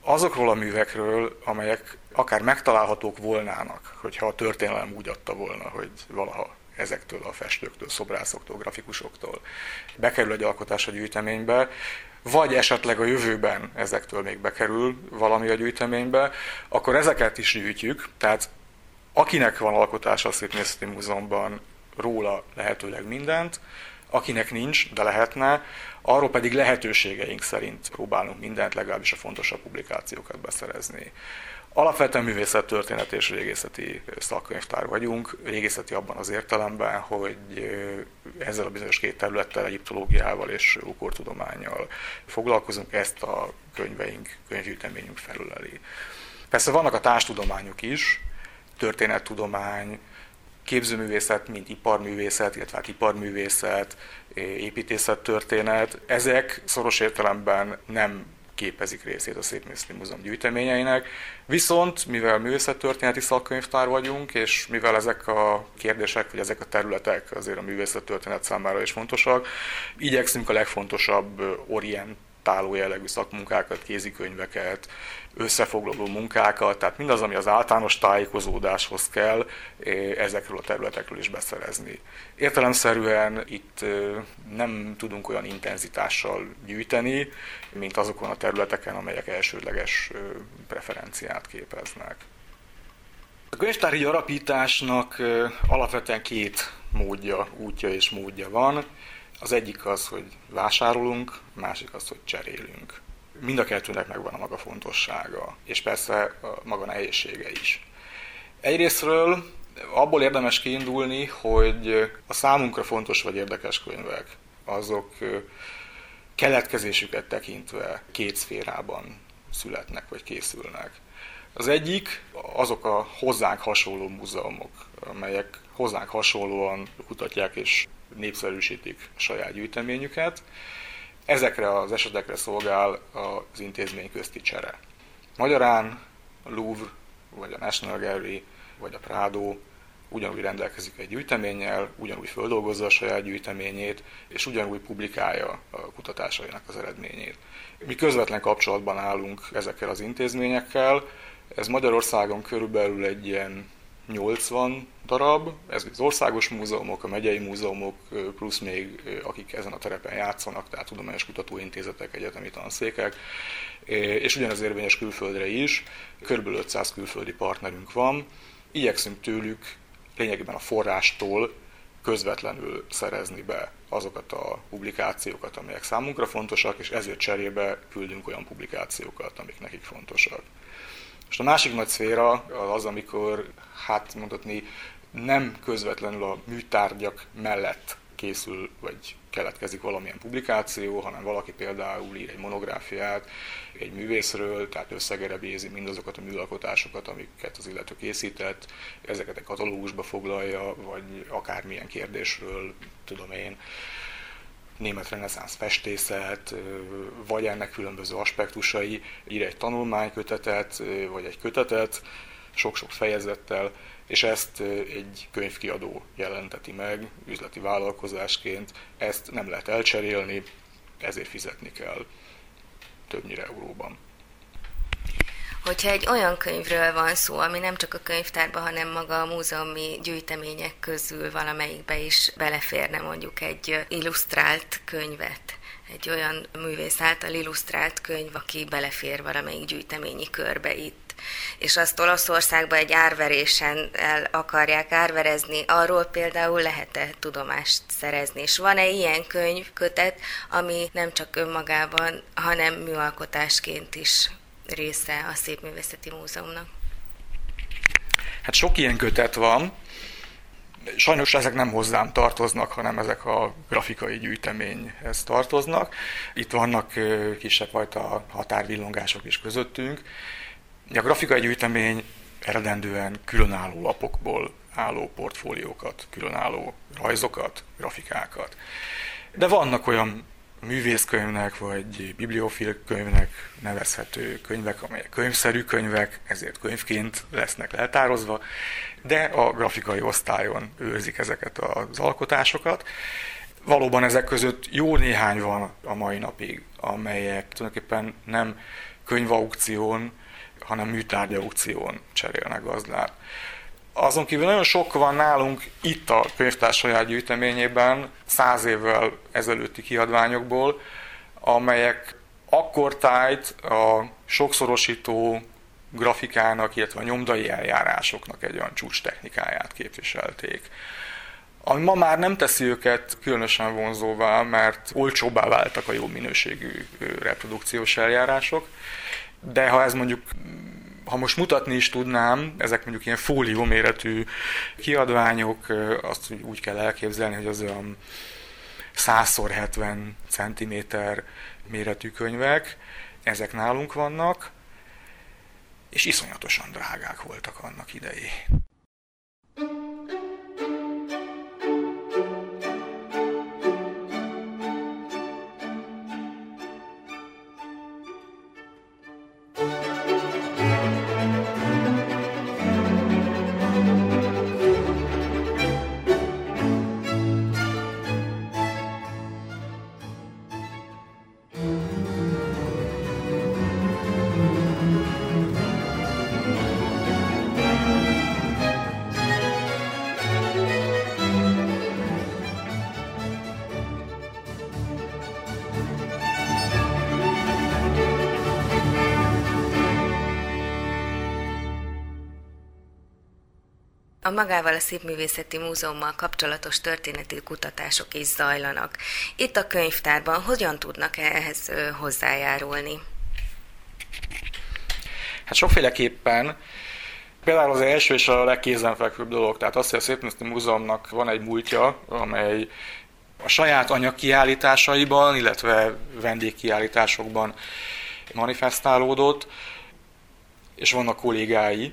Azokról a művekről, amelyek akár megtalálhatók volnának, hogyha a történelem úgy adta volna, hogy valaha ezektől a festőktől, szobrászoktól, grafikusoktól bekerül egy alkotás a gyűjteménybe, vagy esetleg a jövőben ezektől még bekerül valami a gyűjteménybe, akkor ezeket is gyűjtjük, tehát akinek van alkotása a Szépművészeti Múzeumban, róla lehetőleg mindent, Akinek nincs, de lehetne, arról pedig lehetőségeink szerint próbálunk mindent, legalábbis a fontosabb publikációkat beszerezni. Alapvetően művészettörténet és régészeti szakkönyvtár vagyunk, régészeti abban az értelemben, hogy ezzel a bizonyos két területtel, egyiptológiával és ókortudományjal foglalkozunk, ezt a könyveink, könyvgyűjteményünk felüleli. Persze vannak a társtudományok is, történettudomány, képzőművészet, mint iparművészet, illetve hát iparművészet, építészettörténet, ezek szoros értelemben nem képezik részét a Szépművészeti Múzeum gyűjteményeinek. Viszont, mivel művészettörténeti szakkönyvtár vagyunk, és mivel ezek a kérdések, vagy ezek a területek azért a művészettörténet számára is fontosak, igyekszünk a legfontosabb orient táló jellegű szakmunkákat, kézikönyveket, összefoglaló munkákat, tehát mindaz, ami az általános tájékozódáshoz kell, eh, ezekről a területekről is beszerezni. Értelemszerűen itt eh, nem tudunk olyan intenzitással gyűjteni, mint azokon a területeken, amelyek elsődleges eh, preferenciát képeznek. A könyvtári gyarapításnak alapvetően két módja, útja és módja van. Az egyik az, hogy vásárolunk, másik az, hogy cserélünk. Mind a kettőnek megvan a maga fontossága, és persze a maga nehézsége is. Egyrésztről abból érdemes kiindulni, hogy a számunkra fontos vagy érdekes könyvek, azok keletkezésüket tekintve két szférában születnek vagy készülnek. Az egyik azok a hozzánk hasonló múzeumok, amelyek hozzánk hasonlóan kutatják és népszerűsítik saját gyűjteményüket. Ezekre az esetekre szolgál az intézmény közti csere. Magyarán a Louvre, vagy a National Gallery, vagy a Prado ugyanúgy rendelkezik egy gyűjteménnyel, ugyanúgy földolgozza a saját gyűjteményét, és ugyanúgy publikálja a kutatásainak az eredményét. Mi közvetlen kapcsolatban állunk ezekkel az intézményekkel, ez Magyarországon körülbelül egy ilyen 80 darab, ez az országos múzeumok, a megyei múzeumok, plusz még akik ezen a terepen játszanak, tehát tudományos kutatóintézetek, egyetemi tanszékek, és ugyanez érvényes külföldre is, körülbelül 500 külföldi partnerünk van, igyekszünk tőlük lényegében a forrástól közvetlenül szerezni be azokat a publikációkat, amelyek számunkra fontosak, és ezért cserébe küldünk olyan publikációkat, amik nekik fontosak. És a másik nagy szféra az, amikor, hát mondhatni, nem közvetlenül a műtárgyak mellett készül, vagy keletkezik valamilyen publikáció, hanem valaki például ír egy monográfiát egy művészről, tehát összegerebézi mindazokat a műalkotásokat, amiket az illető készített, ezeket egy katalógusba foglalja, vagy akármilyen kérdésről, tudom én, német reneszánsz festészet, vagy ennek különböző aspektusai, ír egy tanulmánykötetet, vagy egy kötetet, sok-sok fejezettel, és ezt egy könyvkiadó jelenteti meg üzleti vállalkozásként. Ezt nem lehet elcserélni, ezért fizetni kell többnyire euróban. Hogyha egy olyan könyvről van szó, ami nem csak a könyvtárban, hanem maga a múzeumi gyűjtemények közül valamelyikbe is beleférne mondjuk egy illusztrált könyvet, egy olyan művész által illusztrált könyv, aki belefér valamelyik gyűjteményi körbe itt és azt Olaszországba egy árverésen el akarják árverezni, arról például lehet-e tudomást szerezni. És van-e ilyen könyvkötet, ami nem csak önmagában, hanem műalkotásként is része a Szépművészeti Múzeumnak? Hát sok ilyen kötet van, Sajnos ezek nem hozzám tartoznak, hanem ezek a grafikai gyűjteményhez tartoznak. Itt vannak kisebb fajta határvillongások is közöttünk, a grafikai gyűjtemény eredendően különálló lapokból álló portfóliókat, különálló rajzokat, grafikákat. De vannak olyan művészkönyvnek vagy bibliofil könyvnek nevezhető könyvek, amelyek könyvszerű könyvek, ezért könyvként lesznek leltározva, de a grafikai osztályon őrzik ezeket az alkotásokat. Valóban ezek között jó néhány van a mai napig, amelyek tulajdonképpen nem könyvaukción, hanem műtárgya aukción cserélnek gazdát. Azon kívül nagyon sok van nálunk itt a könyvtár saját gyűjteményében, száz évvel ezelőtti kiadványokból, amelyek akkor tájt a sokszorosító grafikának, illetve a nyomdai eljárásoknak egy olyan csúcs technikáját képviselték. Ami ma már nem teszi őket különösen vonzóvá, mert olcsóbbá váltak a jó minőségű reprodukciós eljárások, de ha ez mondjuk ha most mutatni is tudnám, ezek mondjuk ilyen fólió méretű kiadványok, azt úgy kell elképzelni, hogy az olyan 100x70 cm méretű könyvek, ezek nálunk vannak, és iszonyatosan drágák voltak annak idején. A magával a Szépművészeti Múzeummal kapcsolatos történeti kutatások is zajlanak. Itt a könyvtárban hogyan tudnak ehhez hozzájárulni? Hát sokféleképpen. Például az első és a legkézenfekvőbb dolog, tehát azt, hogy a Szépművészeti Múzeumnak van egy múltja, amely a saját anyagkiállításaiban, illetve vendégkiállításokban manifestálódott, és vannak kollégái,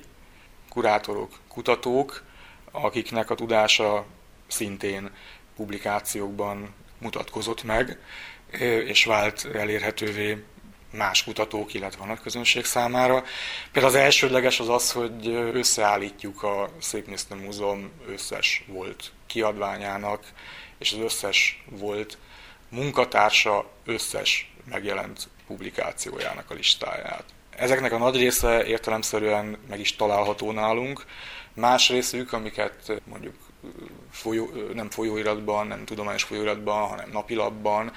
kurátorok, kutatók, akiknek a tudása szintén publikációkban mutatkozott meg, és vált elérhetővé más kutatók, illetve a nagy közönség számára. Például az elsődleges az az, hogy összeállítjuk a Szépművészeti Múzeum összes volt kiadványának, és az összes volt munkatársa összes megjelent publikációjának a listáját. Ezeknek a nagy része értelemszerűen meg is található nálunk, más részük, amiket mondjuk folyó, nem folyóiratban, nem tudományos folyóiratban, hanem napilapban,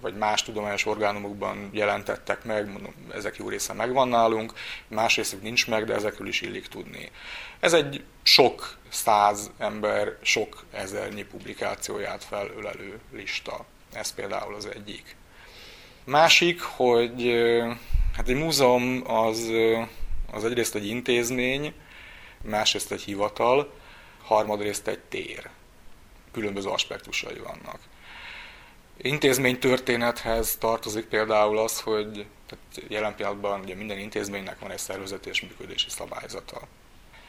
vagy más tudományos orgánumokban jelentettek meg, mondom, ezek jó része megvan nálunk, más részük nincs meg, de ezekről is illik tudni. Ez egy sok száz ember, sok ezernyi publikációját felölelő lista. Ez például az egyik. Másik, hogy hát egy múzeum az, az egyrészt egy intézmény, másrészt egy hivatal, harmadrészt egy tér. Különböző aspektusai vannak. Intézmény történethez tartozik például az, hogy tehát jelen pillanatban ugye minden intézménynek van egy szervezeti és működési szabályzata.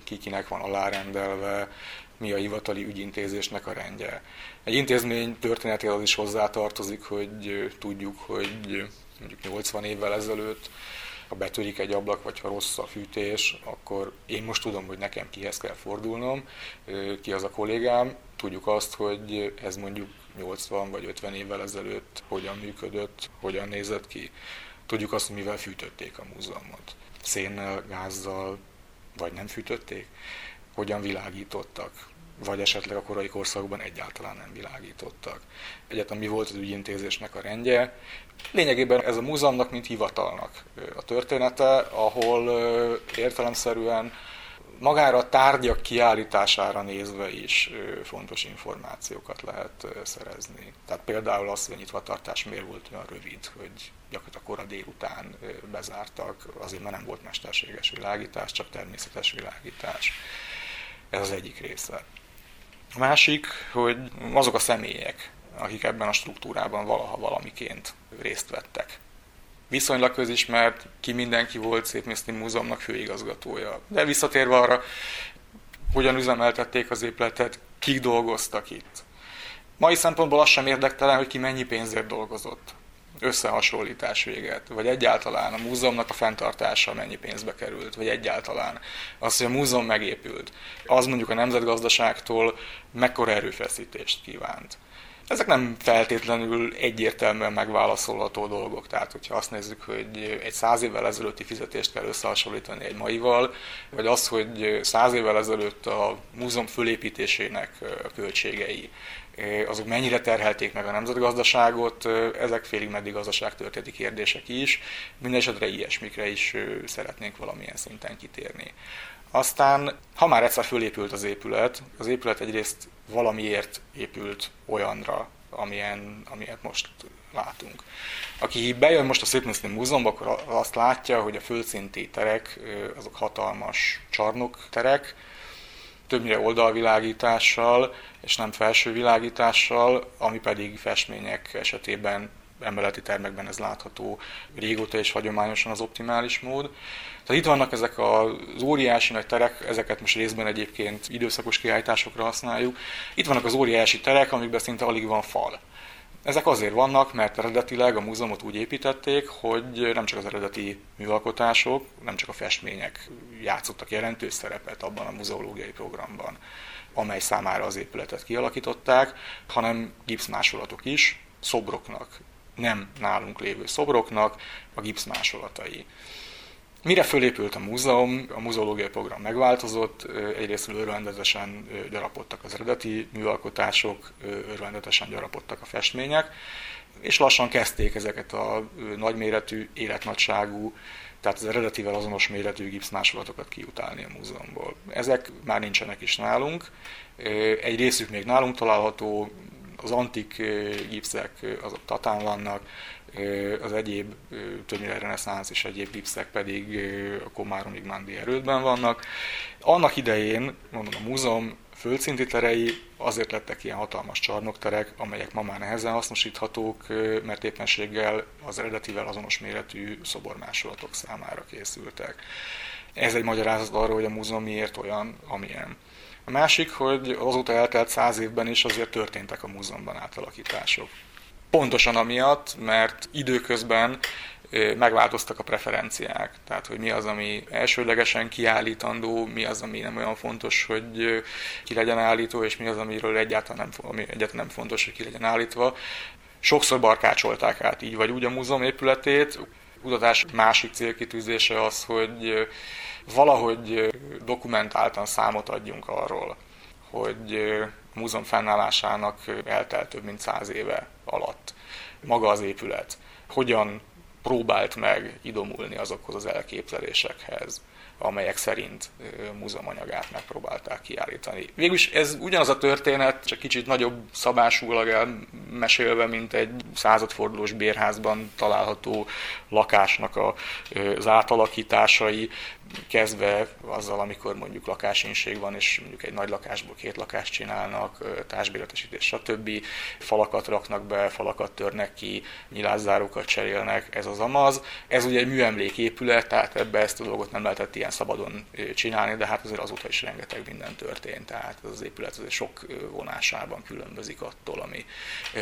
Kikinek van alárendelve, mi a hivatali ügyintézésnek a rendje. Egy intézmény történetéhez is hozzátartozik, hogy tudjuk, hogy mondjuk 80 évvel ezelőtt ha betörik egy ablak, vagy ha rossz a fűtés, akkor én most tudom, hogy nekem kihez kell fordulnom, ki az a kollégám. Tudjuk azt, hogy ez mondjuk 80 vagy 50 évvel ezelőtt hogyan működött, hogyan nézett ki. Tudjuk azt, hogy mivel fűtötték a múzeumot. Szénnel, gázzal, vagy nem fűtötték? Hogyan világítottak? vagy esetleg a korai korszakban egyáltalán nem világítottak. Egyetem mi volt az ügyintézésnek a rendje. Lényegében ez a múzeumnak, mint hivatalnak a története, ahol értelemszerűen magára a tárgyak kiállítására nézve is fontos információkat lehet szerezni. Tehát például az, hogy a nyitvatartás miért volt olyan rövid, hogy gyakorlatilag kora délután bezártak, azért mert nem volt mesterséges világítás, csak természetes világítás. Ez az egyik része. A másik, hogy azok a személyek, akik ebben a struktúrában valaha valamiként részt vettek. Viszonylag közismert, ki mindenki volt Szépműszti Múzeumnak főigazgatója. De visszatérve arra, hogyan üzemeltették az épületet, kik dolgoztak itt. Mai szempontból az sem érdektelen, hogy ki mennyi pénzért dolgozott összehasonlítás véget, vagy egyáltalán a múzeumnak a fenntartása mennyi pénzbe került, vagy egyáltalán az, hogy a múzeum megépült, az mondjuk a nemzetgazdaságtól mekkora erőfeszítést kívánt. Ezek nem feltétlenül egyértelműen megválaszolható dolgok. Tehát, hogyha azt nézzük, hogy egy száz évvel ezelőtti fizetést kell összehasonlítani egy maival, vagy az, hogy száz évvel ezelőtt a múzeum fölépítésének a költségei azok mennyire terhelték meg a nemzetgazdaságot, ezek félig meddig gazdaságtörténeti kérdések is, mindesetre ilyesmikre is szeretnénk valamilyen szinten kitérni. Aztán, ha már egyszer fölépült az épület, az épület egyrészt valamiért épült olyanra, amilyen, amilyet most látunk. Aki bejön most a Szépművészeti Múzeumba, akkor azt látja, hogy a földszinti terek, azok hatalmas csarnokterek, többnyire oldalvilágítással, és nem felső világítással, ami pedig festmények esetében emeleti termekben ez látható régóta és hagyományosan az optimális mód. Tehát itt vannak ezek az óriási nagy terek, ezeket most részben egyébként időszakos kiállításokra használjuk. Itt vannak az óriási terek, amikben szinte alig van fal. Ezek azért vannak, mert eredetileg a múzeumot úgy építették, hogy nem csak az eredeti műalkotások, nem csak a festmények játszottak jelentős szerepet abban a muzeológiai programban, amely számára az épületet kialakították, hanem gipszmásolatok is, szobroknak, nem nálunk lévő szobroknak a gipszmásolatai. Mire fölépült a múzeum, a muzeológiai program megváltozott, egyrészt örvendetesen gyarapodtak az eredeti műalkotások, örvendetesen gyarapodtak a festmények, és lassan kezdték ezeket a nagyméretű, életnagyságú, tehát az eredetivel azonos méretű gipszmásolatokat kiutálni a múzeumból. Ezek már nincsenek is nálunk. Egy részük még nálunk található, az antik gipszek azok Tatán vannak, az egyéb, többnyire reneszánsz és egyéb gipszek pedig a Komáromig Mandi erődben vannak. Annak idején, mondom, a múzeum földszinti terei azért lettek ilyen hatalmas csarnokterek, amelyek ma már nehezen hasznosíthatók, mert éppenséggel az eredetivel azonos méretű szobormásolatok számára készültek. Ez egy magyarázat arról, hogy a múzeum miért olyan, amilyen. A másik, hogy azóta eltelt száz évben is azért történtek a múzeumban átalakítások. Pontosan amiatt, mert időközben megváltoztak a preferenciák. Tehát, hogy mi az, ami elsődlegesen kiállítandó, mi az, ami nem olyan fontos, hogy ki legyen állító, és mi az, amiről egyáltalán nem, ami egyáltalán nem fontos, hogy ki legyen állítva. Sokszor barkácsolták át így vagy úgy a múzeum épületét. A kutatás másik célkitűzése az, hogy valahogy dokumentáltan számot adjunk arról, hogy múzeum fennállásának eltelt több mint száz éve alatt. Maga az épület. Hogyan próbált meg idomulni azokhoz az elképzelésekhez, amelyek szerint múzeumanyagát megpróbálták kiállítani. Végülis ez ugyanaz a történet, csak kicsit nagyobb szabásúlag elmesélve, mint egy századfordulós bérházban található lakásnak az átalakításai, kezdve azzal, amikor mondjuk lakásinség van, és mondjuk egy nagy lakásból két lakást csinálnak, társbéletesítés, stb. Falakat raknak be, falakat törnek ki, nyilászárókat cserélnek, ez az amaz. Ez ugye egy műemléképület, tehát ebbe ezt a dolgot nem lehetett ilyen szabadon csinálni, de hát azért azóta is rengeteg minden történt, tehát az épület azért sok vonásában különbözik attól, ami,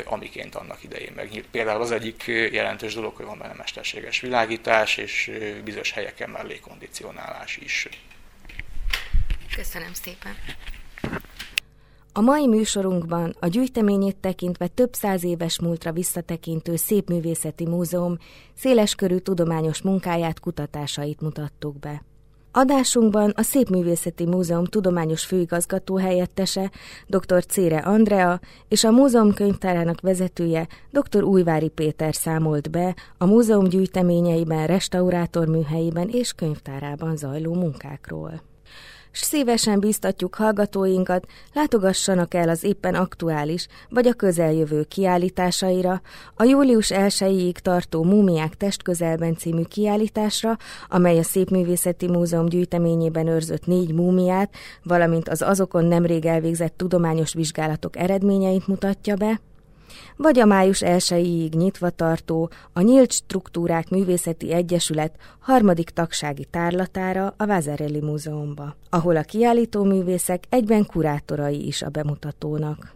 amiként annak idején megnyílt. Például az egyik jelentős dolog, hogy van benne mesterséges világítás, és bizonyos helyeken már légkondicionál felhasználás is. Köszönöm szépen! A mai műsorunkban a gyűjteményét tekintve több száz éves múltra visszatekintő Szépművészeti Múzeum széleskörű tudományos munkáját, kutatásait mutattuk be. Adásunkban a Szépművészeti Múzeum tudományos főigazgató helyettese, dr. Cére Andrea és a múzeum könyvtárának vezetője, dr. Újvári Péter számolt be a múzeum gyűjteményeiben, restaurátorműhelyében és könyvtárában zajló munkákról s szívesen biztatjuk hallgatóinkat, látogassanak el az éppen aktuális vagy a közeljövő kiállításaira, a július 1-ig tartó Múmiák testközelben című kiállításra, amely a Szépművészeti Múzeum gyűjteményében őrzött négy múmiát, valamint az azokon nemrég elvégzett tudományos vizsgálatok eredményeit mutatja be, vagy a május 1 nyitva tartó a Nyílt Struktúrák Művészeti Egyesület harmadik tagsági tárlatára a Vázerelli Múzeumba, ahol a kiállító művészek egyben kurátorai is a bemutatónak.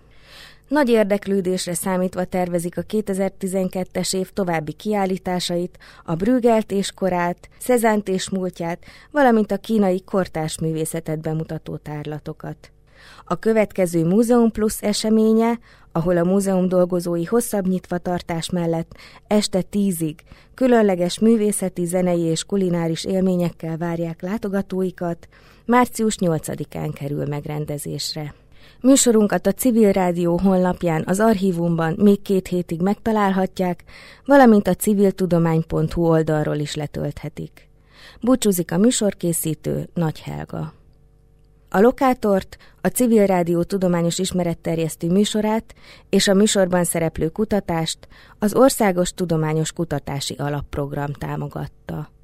Nagy érdeklődésre számítva tervezik a 2012-es év további kiállításait, a Brügelt és korát, Szezánt és múltját, valamint a kínai kortárs művészetet bemutató tárlatokat. A következő Múzeum Plus eseménye, ahol a múzeum dolgozói hosszabb nyitvatartás mellett este tízig különleges művészeti, zenei és kulináris élményekkel várják látogatóikat, március 8-án kerül megrendezésre. Műsorunkat a Civil Rádió honlapján az archívumban még két hétig megtalálhatják, valamint a civiltudomány.hu oldalról is letölthetik. Búcsúzik a műsorkészítő Nagy Helga. A lokátort, a Civil Rádió tudományos ismeretterjesztő műsorát és a műsorban szereplő kutatást az Országos Tudományos Kutatási Alapprogram támogatta.